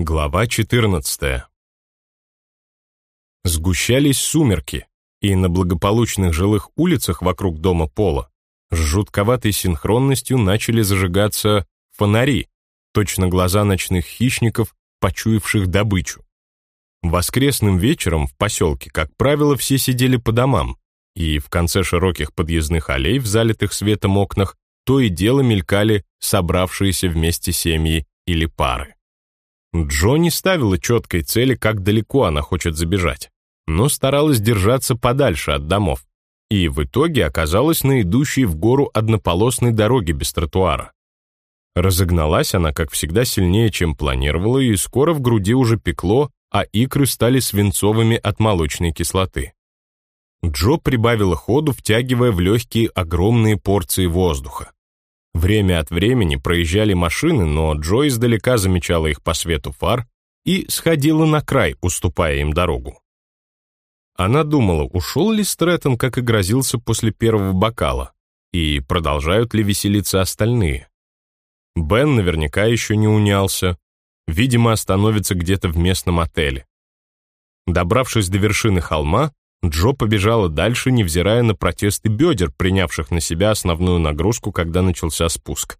Глава 14 Сгущались сумерки, и на благополучных жилых улицах вокруг дома Пола с жутковатой синхронностью начали зажигаться фонари, точно глаза ночных хищников, почуявших добычу. Воскресным вечером в поселке, как правило, все сидели по домам, и в конце широких подъездных аллей в залитых светом окнах то и дело мелькали собравшиеся вместе семьи или пары. Джо не ставила четкой цели, как далеко она хочет забежать, но старалась держаться подальше от домов, и в итоге оказалась на идущей в гору однополосной дороге без тротуара. Разогналась она, как всегда, сильнее, чем планировала, и скоро в груди уже пекло, а икры стали свинцовыми от молочной кислоты. Джо прибавила ходу, втягивая в легкие огромные порции воздуха. Время от времени проезжали машины, но Джо издалека замечала их по свету фар и сходила на край, уступая им дорогу. Она думала, ушел ли Стрэттон, как и грозился после первого бокала, и продолжают ли веселиться остальные. Бен наверняка еще не унялся, видимо, остановится где-то в местном отеле. Добравшись до вершины холма, Джо побежала дальше, невзирая на протесты бедер, принявших на себя основную нагрузку, когда начался спуск.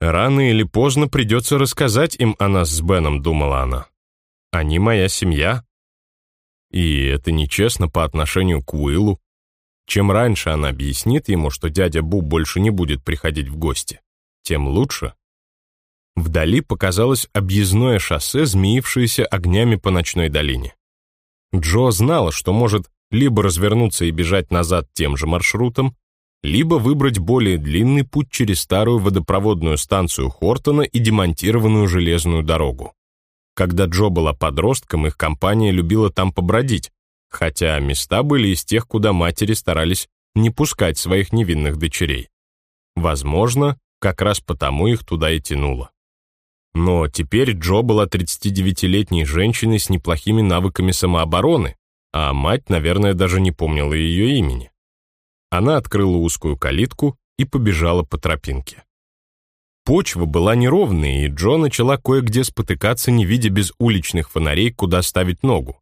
«Рано или поздно придется рассказать им о нас с Беном», — думала она. «Они моя семья». И это нечестно по отношению к Уиллу. Чем раньше она объяснит ему, что дядя Бу больше не будет приходить в гости, тем лучше. Вдали показалось объездное шоссе, змеившееся огнями по ночной долине. Джо знала, что может либо развернуться и бежать назад тем же маршрутом, либо выбрать более длинный путь через старую водопроводную станцию Хортона и демонтированную железную дорогу. Когда Джо была подростком, их компания любила там побродить, хотя места были из тех, куда матери старались не пускать своих невинных дочерей. Возможно, как раз потому их туда и тянуло. Но теперь Джо была 39-летней женщиной с неплохими навыками самообороны, а мать, наверное, даже не помнила ее имени. Она открыла узкую калитку и побежала по тропинке. Почва была неровной, и Джо начала кое-где спотыкаться, не видя без уличных фонарей, куда ставить ногу.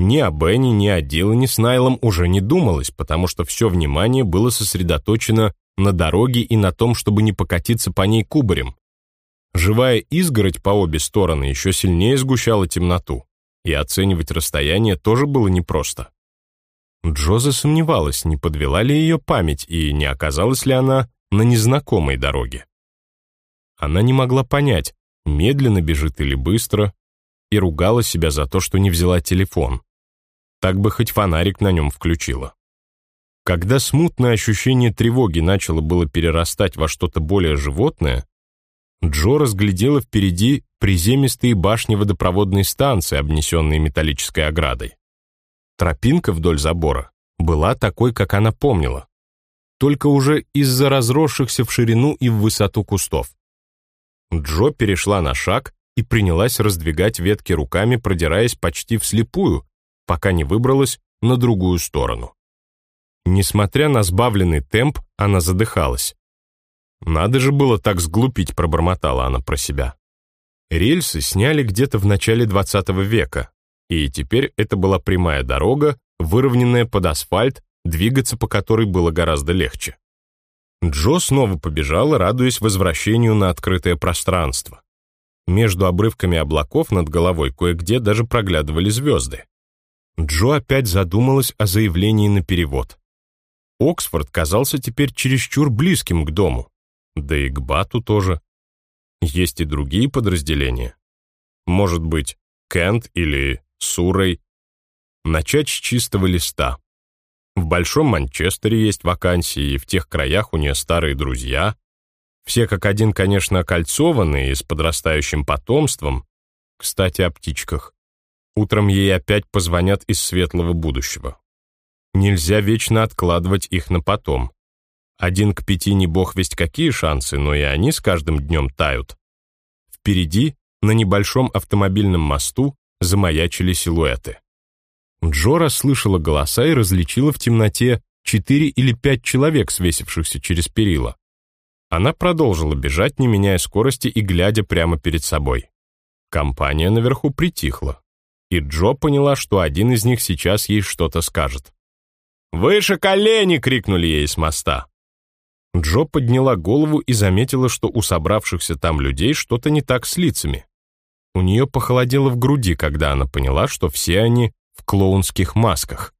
Ни о Бенни, ни о Дилане с Найлом уже не думалось, потому что все внимание было сосредоточено на дороге и на том, чтобы не покатиться по ней кубарем, Живая изгородь по обе стороны еще сильнее сгущала темноту, и оценивать расстояние тоже было непросто. Джо засомневалась, не подвела ли ее память и не оказалась ли она на незнакомой дороге. Она не могла понять, медленно бежит или быстро, и ругала себя за то, что не взяла телефон. Так бы хоть фонарик на нем включила. Когда смутное ощущение тревоги начало было перерастать во что-то более животное, Джо разглядела впереди приземистые башни водопроводной станции, обнесенные металлической оградой. Тропинка вдоль забора была такой, как она помнила, только уже из-за разросшихся в ширину и в высоту кустов. Джо перешла на шаг и принялась раздвигать ветки руками, продираясь почти вслепую, пока не выбралась на другую сторону. Несмотря на сбавленный темп, она задыхалась. «Надо же было так сглупить», — пробормотала она про себя. Рельсы сняли где-то в начале 20 века, и теперь это была прямая дорога, выровненная под асфальт, двигаться по которой было гораздо легче. Джо снова побежала, радуясь возвращению на открытое пространство. Между обрывками облаков над головой кое-где даже проглядывали звезды. Джо опять задумалась о заявлении на перевод. Оксфорд казался теперь чересчур близким к дому. Да и к Бату тоже. Есть и другие подразделения. Может быть, Кент или Сурой. Начать с чистого листа. В Большом Манчестере есть вакансии, и в тех краях у нее старые друзья. Все как один, конечно, окольцованные и с подрастающим потомством. Кстати, о птичках. Утром ей опять позвонят из светлого будущего. Нельзя вечно откладывать их на потом. Один к пяти не бог весть какие шансы, но и они с каждым днем тают. Впереди, на небольшом автомобильном мосту, замаячили силуэты. Джо расслышала голоса и различила в темноте четыре или пять человек, свесившихся через перила. Она продолжила бежать, не меняя скорости и глядя прямо перед собой. Компания наверху притихла, и Джо поняла, что один из них сейчас ей что-то скажет. «Выше колени!» — крикнули ей с моста. Джо подняла голову и заметила, что у собравшихся там людей что-то не так с лицами. У нее похолодело в груди, когда она поняла, что все они в клоунских масках.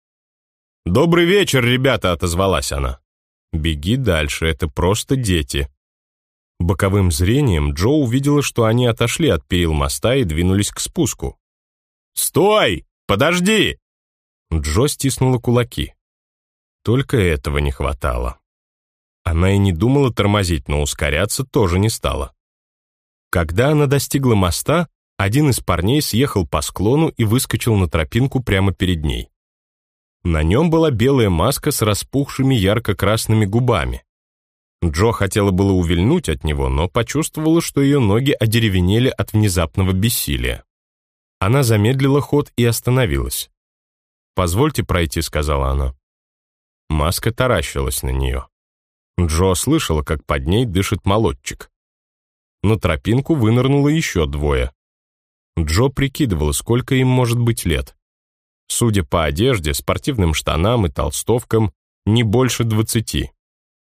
«Добрый вечер, ребята!» — отозвалась она. «Беги дальше, это просто дети». Боковым зрением Джо увидела, что они отошли от перил моста и двинулись к спуску. «Стой! Подожди!» Джо стиснула кулаки. Только этого не хватало. Она и не думала тормозить, но ускоряться тоже не стала. Когда она достигла моста, один из парней съехал по склону и выскочил на тропинку прямо перед ней. На нем была белая маска с распухшими ярко-красными губами. Джо хотела было увильнуть от него, но почувствовала, что ее ноги одеревенели от внезапного бессилия. Она замедлила ход и остановилась. «Позвольте пройти», — сказала она. Маска таращилась на нее. Джо слышала, как под ней дышит молодчик. На тропинку вынырнуло еще двое. Джо прикидывала, сколько им может быть лет. Судя по одежде, спортивным штанам и толстовкам, не больше двадцати.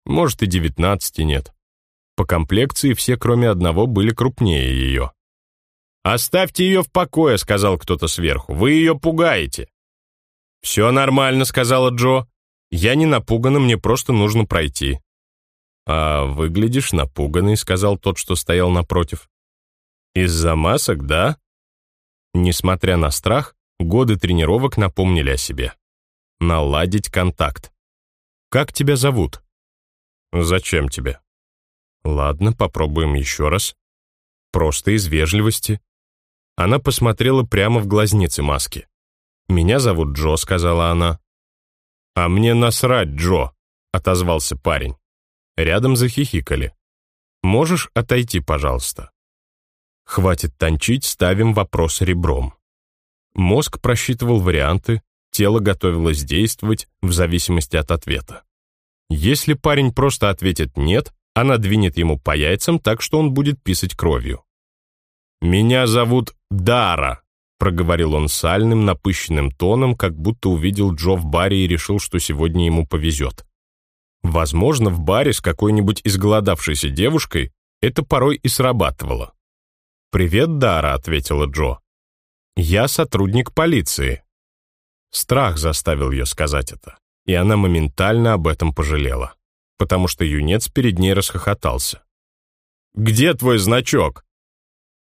Может, и девятнадцати нет. По комплекции все, кроме одного, были крупнее ее. «Оставьте ее в покое», — сказал кто-то сверху. «Вы ее пугаете». «Все нормально», — сказала Джо. «Я не напугана, мне просто нужно пройти». «А выглядишь напуганный», — сказал тот, что стоял напротив. «Из-за масок, да?» Несмотря на страх, годы тренировок напомнили о себе. Наладить контакт. «Как тебя зовут?» «Зачем тебе?» «Ладно, попробуем еще раз. Просто из вежливости». Она посмотрела прямо в глазницы маски. «Меня зовут Джо», — сказала она. «А мне насрать, Джо», — отозвался парень. Рядом захихикали. «Можешь отойти, пожалуйста?» Хватит тончить, ставим вопрос ребром. Мозг просчитывал варианты, тело готовилось действовать в зависимости от ответа. Если парень просто ответит «нет», она двинет ему по яйцам так, что он будет писать кровью. «Меня зовут Дара», — проговорил он сальным, напыщенным тоном, как будто увидел Джо в баре и решил, что сегодня ему повезет. Возможно, в баре с какой-нибудь изголодавшейся девушкой это порой и срабатывало. «Привет, Дара», — ответила Джо. «Я сотрудник полиции». Страх заставил ее сказать это, и она моментально об этом пожалела, потому что юнец перед ней расхохотался. «Где твой значок?»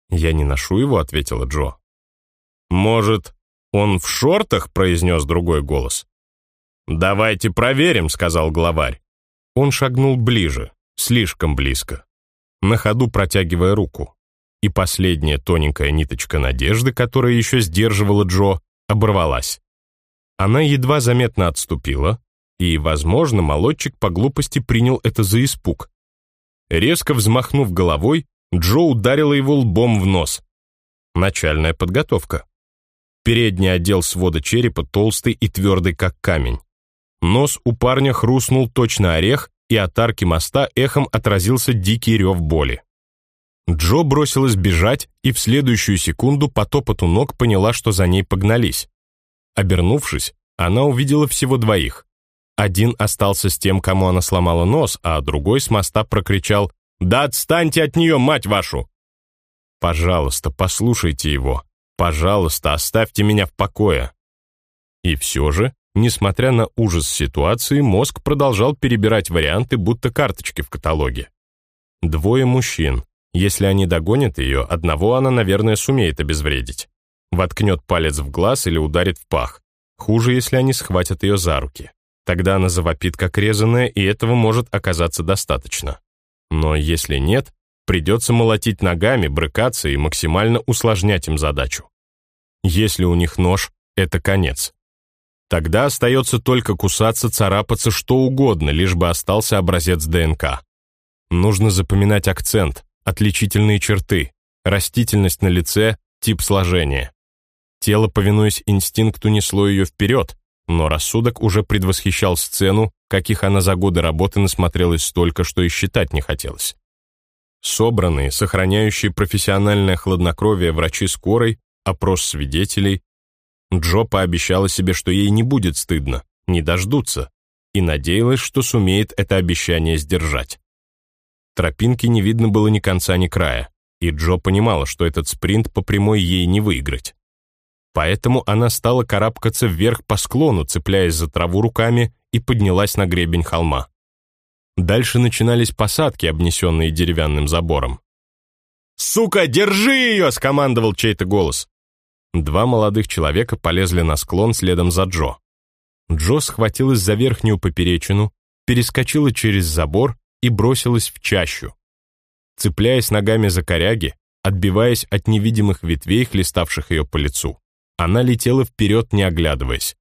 «Я не ношу его», — ответила Джо. «Может, он в шортах?» — произнес другой голос. «Давайте проверим», — сказал главарь. Он шагнул ближе, слишком близко, на ходу протягивая руку. И последняя тоненькая ниточка надежды, которая еще сдерживала Джо, оборвалась. Она едва заметно отступила, и, возможно, молодчик по глупости принял это за испуг. Резко взмахнув головой, Джо ударила его лбом в нос. Начальная подготовка. Передний отдел свода черепа толстый и твердый, как камень. Нос у парня хрустнул точно орех, и от арки моста эхом отразился дикий рев боли. Джо бросилась бежать и в следующую секунду по топоту ног поняла, что за ней погнались. Обернувшись, она увидела всего двоих. Один остался с тем, кому она сломала нос, а другой с моста прокричал «Да отстаньте от нее, мать вашу!» «Пожалуйста, послушайте его. Пожалуйста, оставьте меня в покое». И все же Несмотря на ужас ситуации, мозг продолжал перебирать варианты, будто карточки в каталоге. Двое мужчин. Если они догонят ее, одного она, наверное, сумеет обезвредить. Воткнет палец в глаз или ударит в пах. Хуже, если они схватят ее за руки. Тогда она завопит, как резаная, и этого может оказаться достаточно. Но если нет, придется молотить ногами, брыкаться и максимально усложнять им задачу. Если у них нож, это конец. Тогда остается только кусаться, царапаться, что угодно, лишь бы остался образец ДНК. Нужно запоминать акцент, отличительные черты, растительность на лице, тип сложения. Тело, повинуясь инстинкту, несло ее вперед, но рассудок уже предвосхищал сцену, каких она за годы работы насмотрелась столько, что и считать не хотелось. Собранные, сохраняющие профессиональное хладнокровие врачи скорой, опрос свидетелей. Джо пообещала себе, что ей не будет стыдно, не дождутся, и надеялась, что сумеет это обещание сдержать. Тропинки не видно было ни конца, ни края, и Джо понимала, что этот спринт по прямой ей не выиграть. Поэтому она стала карабкаться вверх по склону, цепляясь за траву руками, и поднялась на гребень холма. Дальше начинались посадки, обнесенные деревянным забором. «Сука, держи ее!» — скомандовал чей-то голос. Два молодых человека полезли на склон следом за Джо. Джо схватилась за верхнюю поперечину, перескочила через забор и бросилась в чащу. Цепляясь ногами за коряги, отбиваясь от невидимых ветвей, хлеставших ее по лицу, она летела вперед, не оглядываясь.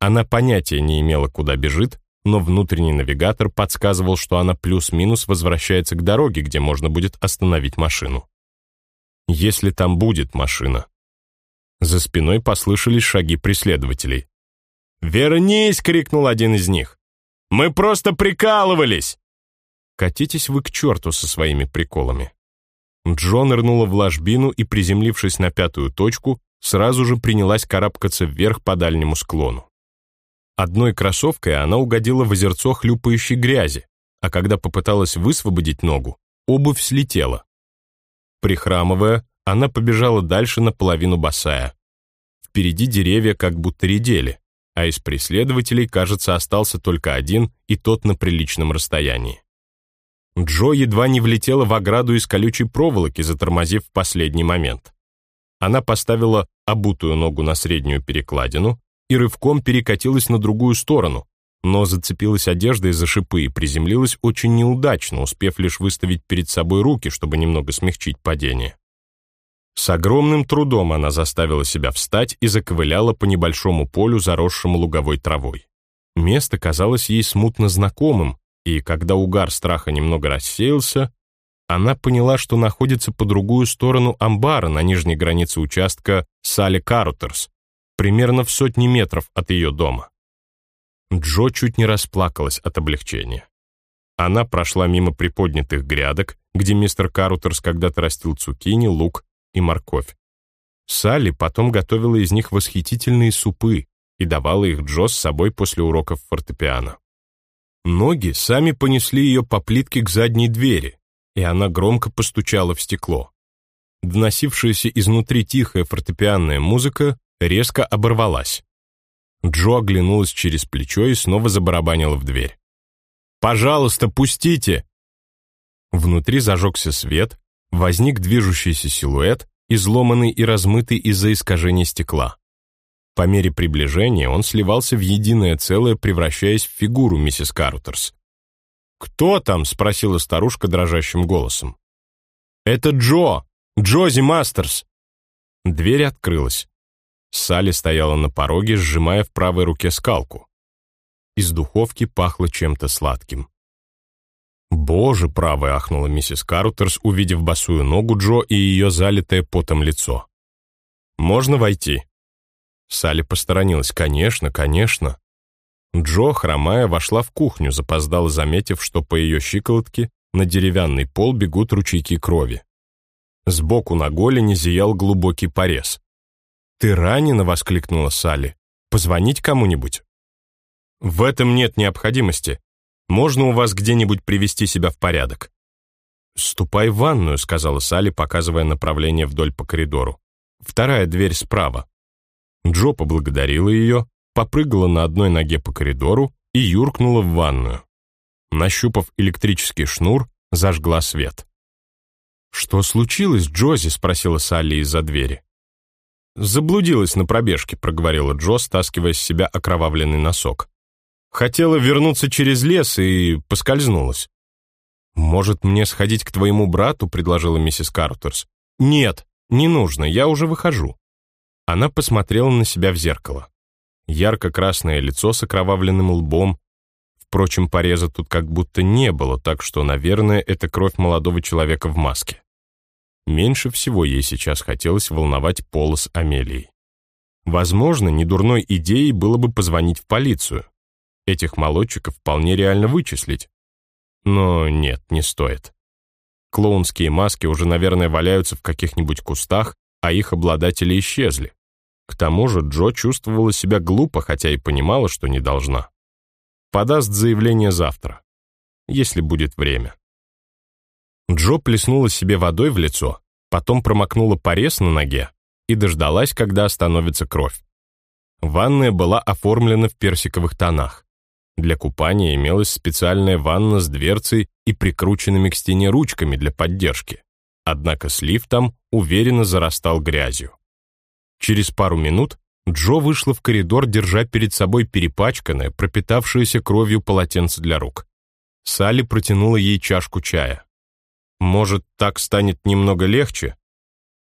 Она понятия не имела, куда бежит, но внутренний навигатор подсказывал, что она плюс-минус возвращается к дороге, где можно будет остановить машину. Если там будет машина. За спиной послышались шаги преследователей. «Вернись!» — крикнул один из них. «Мы просто прикалывались!» «Катитесь вы к черту со своими приколами!» Джо нырнула в ложбину и, приземлившись на пятую точку, сразу же принялась карабкаться вверх по дальнему склону. Одной кроссовкой она угодила в озерцо хлюпающей грязи, а когда попыталась высвободить ногу, обувь слетела. Прихрамывая, она побежала дальше наполовину босая. Впереди деревья как будто редели, а из преследователей, кажется, остался только один, и тот на приличном расстоянии. Джо едва не влетела в ограду из колючей проволоки, затормозив в последний момент. Она поставила обутую ногу на среднюю перекладину, и рывком перекатилась на другую сторону, но зацепилась одеждой за шипы и приземлилась очень неудачно, успев лишь выставить перед собой руки, чтобы немного смягчить падение. С огромным трудом она заставила себя встать и заковыляла по небольшому полю, заросшему луговой травой. Место казалось ей смутно знакомым, и когда угар страха немного рассеялся, она поняла, что находится по другую сторону амбара на нижней границе участка Салли Карутерс, примерно в сотни метров от ее дома. Джо чуть не расплакалась от облегчения. Она прошла мимо приподнятых грядок, где мистер Карутерс когда-то растил цукини, лук и морковь. Салли потом готовила из них восхитительные супы и давала их Джо с собой после уроков фортепиано. Ноги сами понесли ее по плитке к задней двери, и она громко постучала в стекло. Доносившаяся изнутри тихая фортепианная музыка резко оборвалась. Джо оглянулась через плечо и снова забарабанила в дверь. «Пожалуйста, пустите!» Внутри зажегся свет, возник движущийся силуэт, изломанный и размытый из-за искажения стекла. По мере приближения он сливался в единое целое, превращаясь в фигуру миссис Картерс. «Кто там?» — спросила старушка дрожащим голосом. «Это Джо! Джози Мастерс!» Дверь открылась. Салли стояла на пороге, сжимая в правой руке скалку. Из духовки пахло чем-то сладким. «Боже правый!» — ахнула миссис Картерс, увидев босую ногу Джо и ее залитое потом лицо. «Можно войти?» Салли посторонилась. «Конечно, конечно». Джо, хромая, вошла в кухню, запоздала, заметив, что по ее щиколотке на деревянный пол бегут ручейки крови. Сбоку на голени зиял глубокий порез. «Ты ранена?» — воскликнула Салли. «Позвонить кому-нибудь?» «В этом нет необходимости. Можно у вас где-нибудь привести себя в порядок?» «Ступай в ванную», — сказала Салли, показывая направление вдоль по коридору. «Вторая дверь справа». Джо поблагодарила ее, попрыгала на одной ноге по коридору и юркнула в ванную. Нащупав электрический шнур, зажгла свет. «Что случилось, Джози?» — спросила Салли из-за двери. «Заблудилась на пробежке», — проговорила Джо, стаскивая с себя окровавленный носок. «Хотела вернуться через лес и поскользнулась». «Может, мне сходить к твоему брату?» — предложила миссис Картерс. «Нет, не нужно, я уже выхожу». Она посмотрела на себя в зеркало. Ярко-красное лицо с окровавленным лбом. Впрочем, пореза тут как будто не было, так что, наверное, это кровь молодого человека в маске. Меньше всего ей сейчас хотелось волновать Пола с Амелией. Возможно, недурной идеей было бы позвонить в полицию. Этих молодчиков вполне реально вычислить. Но нет, не стоит. Клоунские маски уже, наверное, валяются в каких-нибудь кустах, а их обладатели исчезли. К тому же Джо чувствовала себя глупо, хотя и понимала, что не должна. Подаст заявление завтра, если будет время. Джо плеснула себе водой в лицо, потом промокнула порез на ноге и дождалась, когда остановится кровь. Ванная была оформлена в персиковых тонах. Для купания имелась специальная ванна с дверцей и прикрученными к стене ручками для поддержки. Однако слив там уверенно зарастал грязью. Через пару минут Джо вышла в коридор, держа перед собой перепачканное, пропитавшееся кровью полотенце для рук. Салли протянула ей чашку чая. «Может, так станет немного легче?»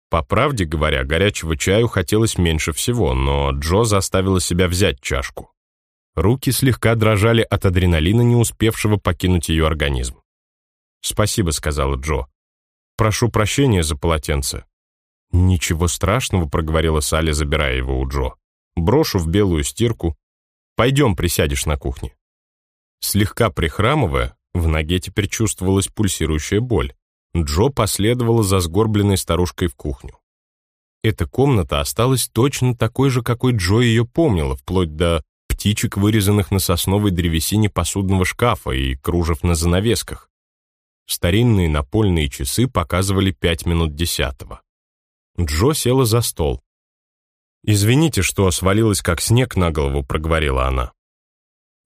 По правде говоря, горячего чаю хотелось меньше всего, но Джо заставила себя взять чашку. Руки слегка дрожали от адреналина, не успевшего покинуть ее организм. «Спасибо», — сказала Джо. «Прошу прощения за полотенце». «Ничего страшного», — проговорила Салли, забирая его у Джо. «Брошу в белую стирку. Пойдем, присядешь на кухне». Слегка прихрамывая, в ноге теперь чувствовалась пульсирующая боль. Джо последовала за сгорбленной старушкой в кухню. Эта комната осталась точно такой же, какой Джо ее помнила, вплоть до птичек, вырезанных на сосновой древесине посудного шкафа и кружев на занавесках. Старинные напольные часы показывали пять минут десятого. Джо села за стол. «Извините, что свалилась как снег на голову», — проговорила она.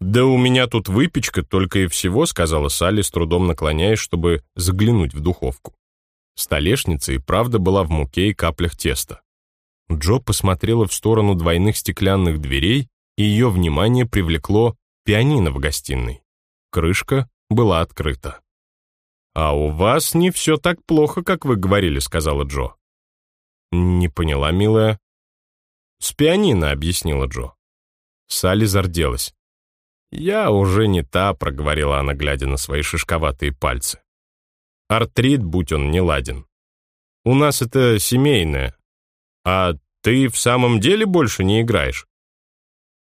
«Да у меня тут выпечка только и всего», — сказала Салли, с трудом наклоняясь, чтобы заглянуть в духовку. Столешница и правда была в муке и каплях теста. Джо посмотрела в сторону двойных стеклянных дверей, ее внимание привлекло пианино в гостиной. Крышка была открыта. «А у вас не все так плохо, как вы говорили», — сказала Джо. «Не поняла, милая». «С пианино», — объяснила Джо. Салли зарделась. «Я уже не та», — проговорила она, глядя на свои шишковатые пальцы. «Артрит, будь он не ладен. У нас это семейное. А ты в самом деле больше не играешь?»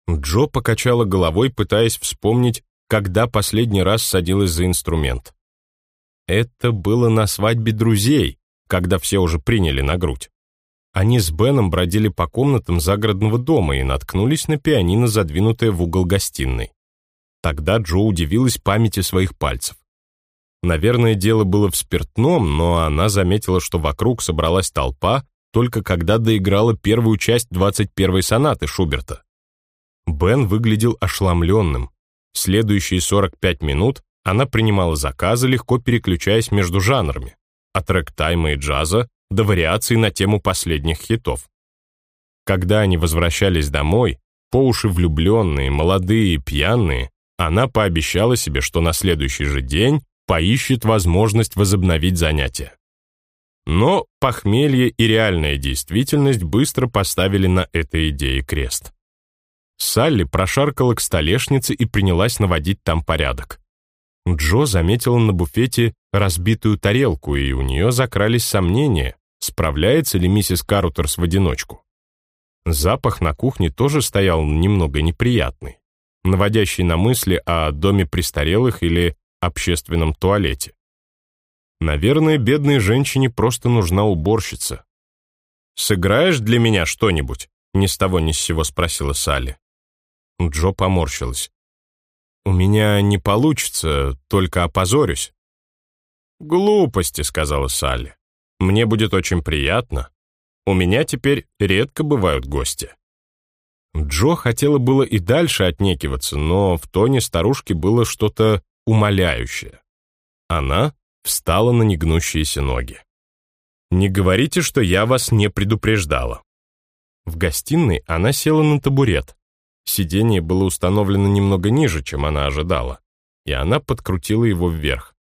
Джо покачала головой, пытаясь вспомнить, когда последний раз садилась за инструмент. Это было на свадьбе друзей, когда все уже приняли на грудь. Они с Беном бродили по комнатам загородного дома и наткнулись на пианино, задвинутое в угол гостиной. Тогда Джо удивилась памяти своих пальцев. Наверное, дело было в спиртном, но она заметила, что вокруг собралась толпа, только когда доиграла первую часть 21-й сонаты Шуберта. Бен выглядел ошеломленным. Следующие 45 минут она принимала заказы, легко переключаясь между жанрами, от рэк-тайма и джаза до вариаций на тему последних хитов. Когда они возвращались домой, по уши влюбленные, молодые и пьяные, она пообещала себе, что на следующий же день поищет возможность возобновить занятия. Но похмелье и реальная действительность быстро поставили на этой идее крест. Салли прошаркала к столешнице и принялась наводить там порядок. Джо заметила на буфете разбитую тарелку, и у нее закрались сомнения, справляется ли миссис Карутерс в одиночку. Запах на кухне тоже стоял немного неприятный наводящий на мысли о доме престарелых или общественном туалете. Наверное, бедной женщине просто нужна уборщица. «Сыграешь для меня что-нибудь?» — ни с того ни с сего спросила Салли. Джо поморщилась. «У меня не получится, только опозорюсь». «Глупости», — сказала Салли. «Мне будет очень приятно. У меня теперь редко бывают гости». Джо хотела было и дальше отнекиваться, но в тоне старушки было что-то умоляющее. Она встала на негнущиеся ноги. «Не говорите, что я вас не предупреждала». В гостиной она села на табурет. Сиденье было установлено немного ниже, чем она ожидала, и она подкрутила его вверх.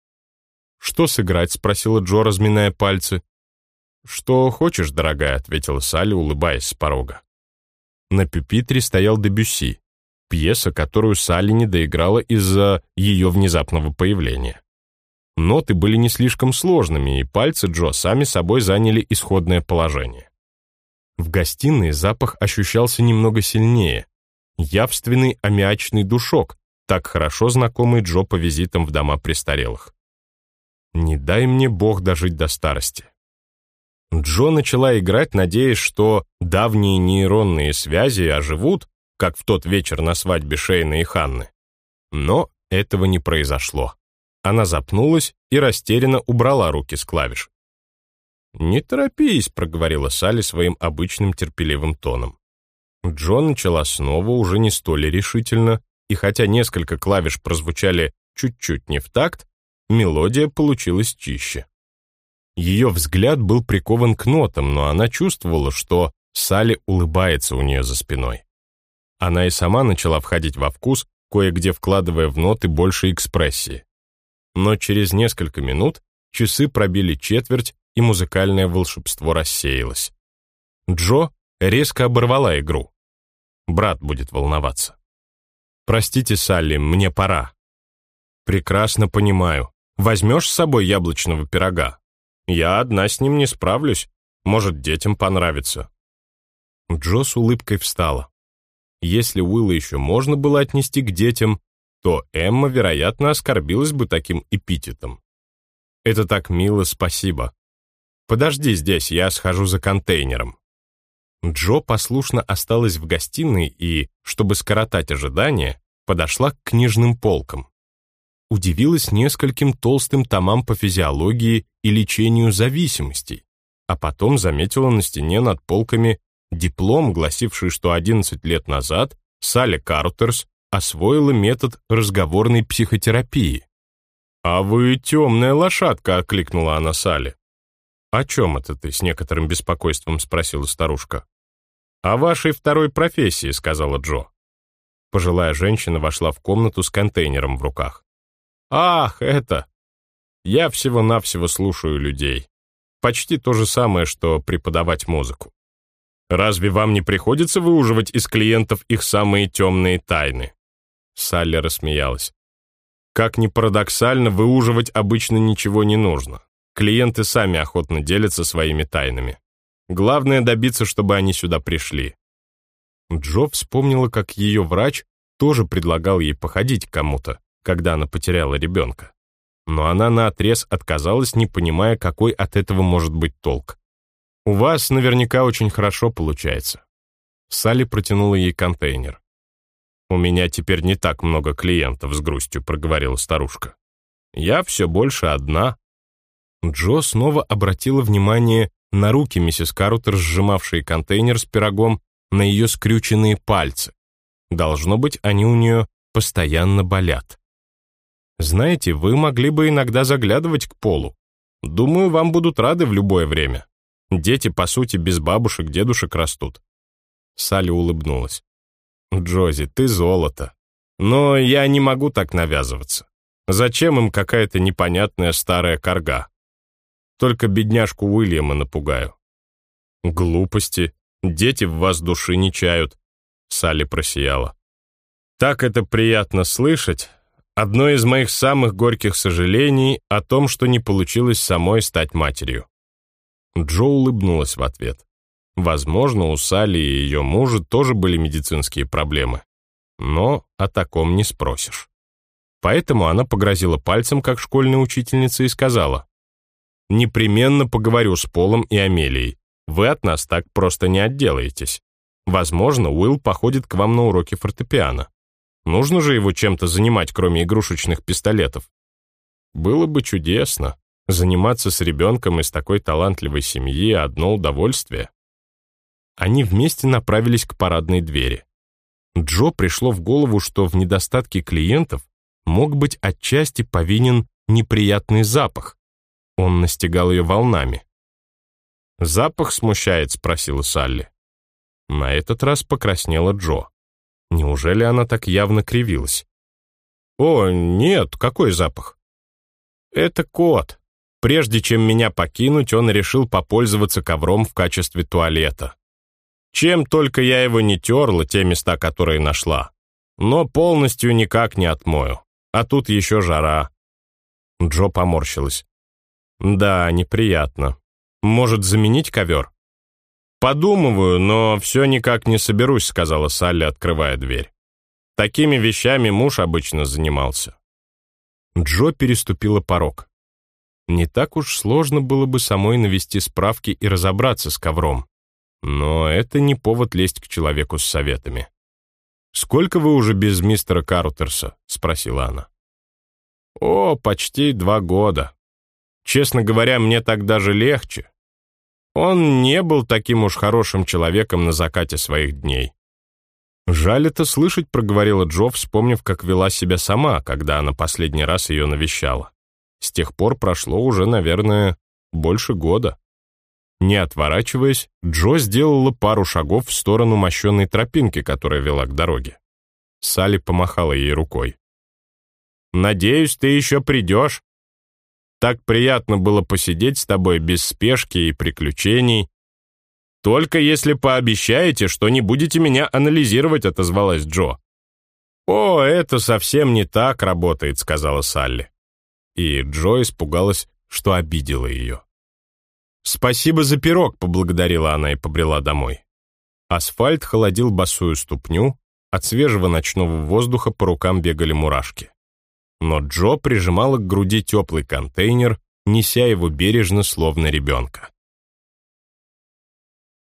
«Что сыграть?» — спросила Джо, разминая пальцы. «Что хочешь, дорогая», — ответила Салли, улыбаясь с порога. На пюпитре стоял Дебюсси, пьеса, которую Салли не доиграла из-за ее внезапного появления. Ноты были не слишком сложными, и пальцы Джо сами собой заняли исходное положение. В гостиной запах ощущался немного сильнее. Явственный аммиачный душок, так хорошо знакомый Джо по визитам в дома престарелых. Не дай мне Бог дожить до старости. Джо начала играть, надеясь, что давние нейронные связи оживут, как в тот вечер на свадьбе Шейна и Ханны. Но этого не произошло. Она запнулась и растерянно убрала руки с клавиш. «Не торопись», — проговорила Салли своим обычным терпеливым тоном. Джо начала снова уже не столь решительно, и хотя несколько клавиш прозвучали чуть-чуть не в такт, мелодия получилась чище. Ее взгляд был прикован к нотам, но она чувствовала, что Салли улыбается у нее за спиной. Она и сама начала входить во вкус, кое-где вкладывая в ноты больше экспрессии. Но через несколько минут часы пробили четверть, и музыкальное волшебство рассеялось. Джо резко оборвала игру. Брат будет волноваться. «Простите, Салли, мне пора». «Прекрасно понимаю. Возьмешь с собой яблочного пирога? Я одна с ним не справлюсь. Может, детям понравится». Джо с улыбкой встала. Если Уилла еще можно было отнести к детям, то Эмма, вероятно, оскорбилась бы таким эпитетом. «Это так мило, спасибо. Подожди здесь, я схожу за контейнером». Джо послушно осталась в гостиной и, чтобы скоротать ожидания, подошла к книжным полкам. Удивилась нескольким толстым томам по физиологии и лечению зависимостей, а потом заметила на стене над полками диплом, гласивший, что 11 лет назад Салли Картерс освоила метод разговорной психотерапии. «А вы темная лошадка», — окликнула она Салли. «О чем это ты?» — с некоторым беспокойством спросила старушка. «О вашей второй профессии», — сказала Джо. Пожилая женщина вошла в комнату с контейнером в руках. «Ах, это! Я всего-навсего слушаю людей. Почти то же самое, что преподавать музыку. Разве вам не приходится выуживать из клиентов их самые темные тайны?» Салли рассмеялась. Как ни парадоксально, выуживать обычно ничего не нужно. Клиенты сами охотно делятся своими тайнами. Главное добиться, чтобы они сюда пришли. Джо вспомнила, как ее врач тоже предлагал ей походить к кому-то, когда она потеряла ребенка. Но она наотрез отказалась, не понимая, какой от этого может быть толк. «У вас наверняка очень хорошо получается». Салли протянула ей контейнер. «У меня теперь не так много клиентов», — с грустью проговорила старушка. «Я все больше одна». Джо снова обратила внимание на руки миссис Карутер, сжимавшие контейнер с пирогом, на ее скрюченные пальцы. Должно быть, они у нее постоянно болят. Знаете, вы могли бы иногда заглядывать к полу. Думаю, вам будут рады в любое время. Дети, по сути, без бабушек, дедушек растут. Салли улыбнулась. «Джози, ты золото. Но я не могу так навязываться. Зачем им какая-то непонятная старая корга? Только бедняжку Уильяма напугаю». «Глупости. Дети в вас души не чают». Салли просияла. «Так это приятно слышать. Одно из моих самых горьких сожалений о том, что не получилось самой стать матерью». Джо улыбнулась в ответ. Возможно, у Салли и ее мужа тоже были медицинские проблемы. Но о таком не спросишь. Поэтому она погрозила пальцем, как школьная учительница, и сказала, «Непременно поговорю с Полом и Амелией. Вы от нас так просто не отделаетесь. Возможно, Уилл походит к вам на уроки фортепиано. Нужно же его чем-то занимать, кроме игрушечных пистолетов. Было бы чудесно. Заниматься с ребенком из такой талантливой семьи — одно удовольствие они вместе направились к парадной двери. Джо пришло в голову, что в недостатке клиентов мог быть отчасти повинен неприятный запах. Он настигал ее волнами. «Запах смущает?» — спросила Салли. На этот раз покраснела Джо. Неужели она так явно кривилась? «О, нет, какой запах?» «Это кот. Прежде чем меня покинуть, он решил попользоваться ковром в качестве туалета. Чем только я его не терла, те места, которые нашла. Но полностью никак не отмою. А тут еще жара. Джо поморщилась. Да, неприятно. Может, заменить ковер? Подумываю, но все никак не соберусь, сказала Салли, открывая дверь. Такими вещами муж обычно занимался. Джо переступила порог. Не так уж сложно было бы самой навести справки и разобраться с ковром. Но это не повод лезть к человеку с советами. «Сколько вы уже без мистера Карутерса?» — спросила она. «О, почти два года. Честно говоря, мне так даже легче. Он не был таким уж хорошим человеком на закате своих дней. «Жаль это слышать», — проговорила Джо, вспомнив, как вела себя сама, когда она последний раз ее навещала. С тех пор прошло уже, наверное, больше года. Не отворачиваясь, Джо сделала пару шагов в сторону мощенной тропинки, которая вела к дороге. Салли помахала ей рукой. «Надеюсь, ты еще придешь. Так приятно было посидеть с тобой без спешки и приключений. «Только если пообещаете, что не будете меня анализировать», — отозвалась Джо. «О, это совсем не так работает», — сказала Салли. И Джо испугалась, что обидела ее. «Спасибо за пирог», — поблагодарила она и побрела домой. Асфальт холодил босую ступню, от свежего ночного воздуха по рукам бегали мурашки. Но Джо прижимала к груди теплый контейнер, неся его бережно, словно ребенка.